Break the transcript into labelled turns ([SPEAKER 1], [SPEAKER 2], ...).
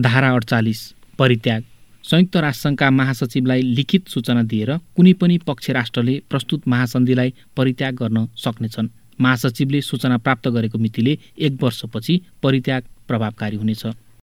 [SPEAKER 1] धारा अडचालिस परित्याग। संयुक्त राष्ट्रसङ्घका महासचिवलाई लिखित सूचना दिएर कुनै पनि पक्ष राष्ट्रले प्रस्तुत महासन्धिलाई परित्याग गर्न सक्नेछन्। महासचिवले सूचना प्राप्त गरेको मितिले एक वर्षपछि परित्याग प्रभावकारी हुनेछ।